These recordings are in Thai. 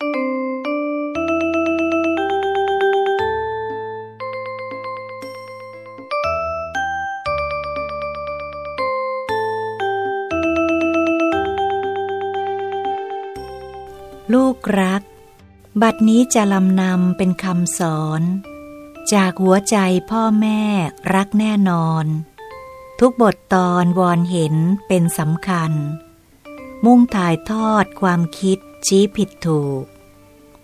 ลูกรัก บัดนี้จะลำนำเป็นคำสอน จากหัวใจพ่อแม่รักแน่นอน ทุกบทตอนวอนเห็นเป็นสำคัญ มุ่งถ่ายทอดความคิด ชี้ผิดถูก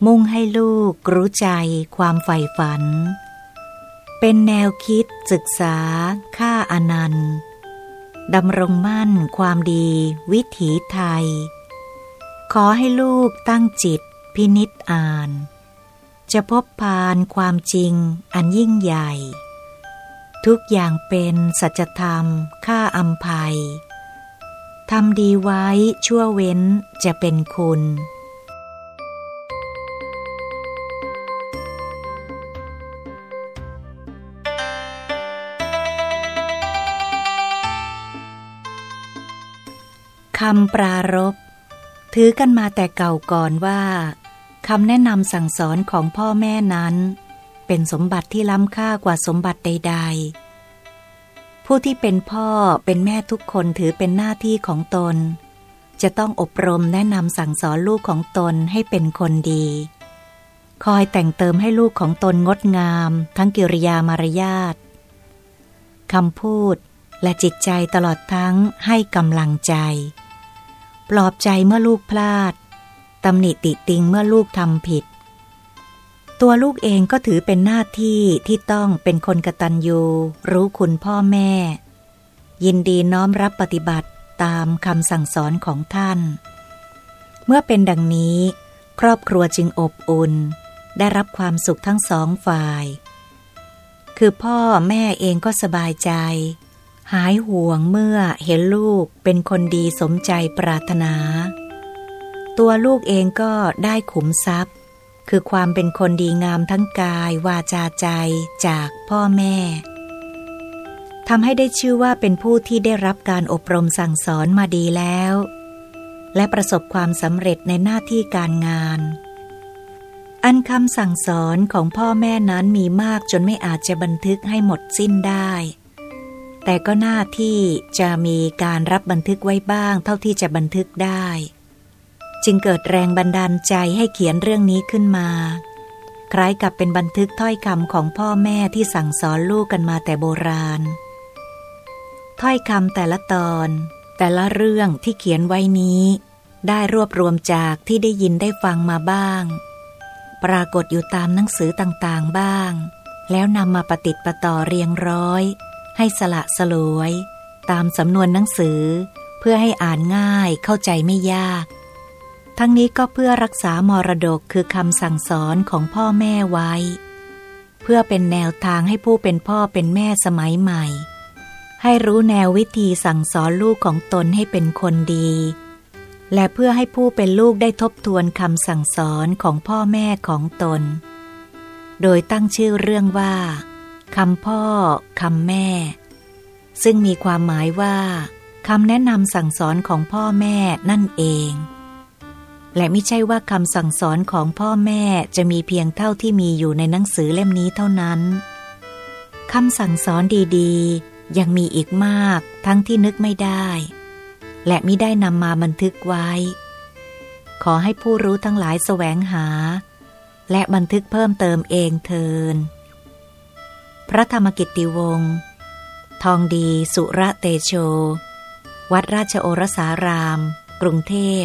มุ่งให้ลูกรู้ใจความใฝ่ฝัน เป็นแนวคิดศึกษา ค่าอนันต์ดำรงมั่นความดี วิถีไทย ขอให้ลูกตั้งจิตพินิษอ่าน จะพบพานความจริงอันยิ่งใหญ่ ทุกอย่างเป็นสัจธรรม ค่าอัมภัย ทำดีไว้ชั่วเว้นจะเป็นคุณ คำปรารบถือกันมาแต่เก่าก่อนว่าคำแนะนำสั่งสอนของพ่อแม่นั้น เป็นสมบัติที่ล้ำค่ากว่าสมบัติใด ๆ ผู้ที่เป็นพ่อเป็นแม่ทุกคนถือเป็นหน้าที่ของตน จะต้องอบรมแนะนำสั่งสอนลูกของตนให้เป็นคนดี คอยแต่งเติมให้ลูกของตนงดงาม ทั้งกิริยามารยาทคำพูดและจิตใจตลอดทั้งให้กำลังใจ ปลอบใจเมื่อลูกพลาดตำหนิติติงเมื่อลูกทำผิด ตัวลูกเองก็ถือเป็นหน้าที่ที่ต้องเป็นคนกตัญญู รู้คุณพ่อแม่ ยินดีน้อมรับปฏิบัติตามคำสั่งสอนของท่าน เมื่อเป็นดังนี้ ครอบครัวจึงอบอุ่น ได้รับความสุขทั้งสองฝ่าย คือพ่อแม่เองก็สบายใจ หายห่วงเมื่อเห็นลูกเป็นคนดีสมใจปรารถนา ตัวลูกเองก็ได้ขุมทรัพย์ คือความเป็นคนดีงามทั้งกาย วาจาใจจากพ่อแม่ทำให้ได้ชื่อว่าเป็นผู้ที่ได้รับการอบรมสั่งสอนมาดีแล้ว และประสบความสำเร็จในหน้าที่การงาน อันคำสั่งสอนของพ่อแม่นั้นมีมากจนไม่อาจจะบันทึกให้หมดสิ้นได้ แต่ก็หน้าที่จะมีการรับบันทึกไว้บ้างเท่าที่จะบันทึกได้ จึงเกิดแรงบันดาลใจให้เขียนเรื่องนี้ขึ้นมา คล้ายกับเป็นบันทึกถ้อยคำของพ่อแม่ที่สั่งสอนลูกกันมาแต่โบราณ ถ้อยคำแต่ละตอน แต่ละเรื่องที่เขียนไว้นี้ ได้รวบรวมจากที่ได้ยินได้ฟังมาบ้าง ปรากฏอยู่ตามหนังสือต่างๆบ้าง แล้วนำมาปฏิติประต่อเรียงร้อย ให้สละสลวย ตามสำนวนหนังสือ เพื่อให้อ่านง่ายเข้าใจไม่ยาก ทั้งนี้ก็เพื่อรักษามรดกคือคำสั่งสอนของพ่อแม่ไว้ เพื่อเป็นแนวทางให้ผู้เป็นพ่อเป็นแม่สมัยใหม่ ให้รู้แนววิธีสั่งสอนลูกของตนให้เป็นคนดี และเพื่อให้ผู้เป็นลูกได้ทบทวนคำสั่งสอนของพ่อแม่ของตน โดยตั้งชื่อเรื่องว่าคำพ่อคำแม่ ซึ่งมีความหมายว่าคำแนะนำสั่งสอนของพ่อแม่นั่นเอง และไม่ใช่ว่าคำสั่งสอนของพ่อแม่จะมีเพียงเท่าที่มีอยู่ในหนังสือเล่มนี้เท่านั้นคำสั่งสอนดีๆ ยังมีอีกมากทั้งที่นึกไม่ได้ และมิได้นำมาบันทึกไว้ ขอให้ผู้รู้ทั้งหลายแสวงหา และบันทึกเพิ่มเติมเองเทิน พระธรรมกิตติวงศ์ทองดีสุระเตโช วัดราชโอรสาราม กรุงเทพ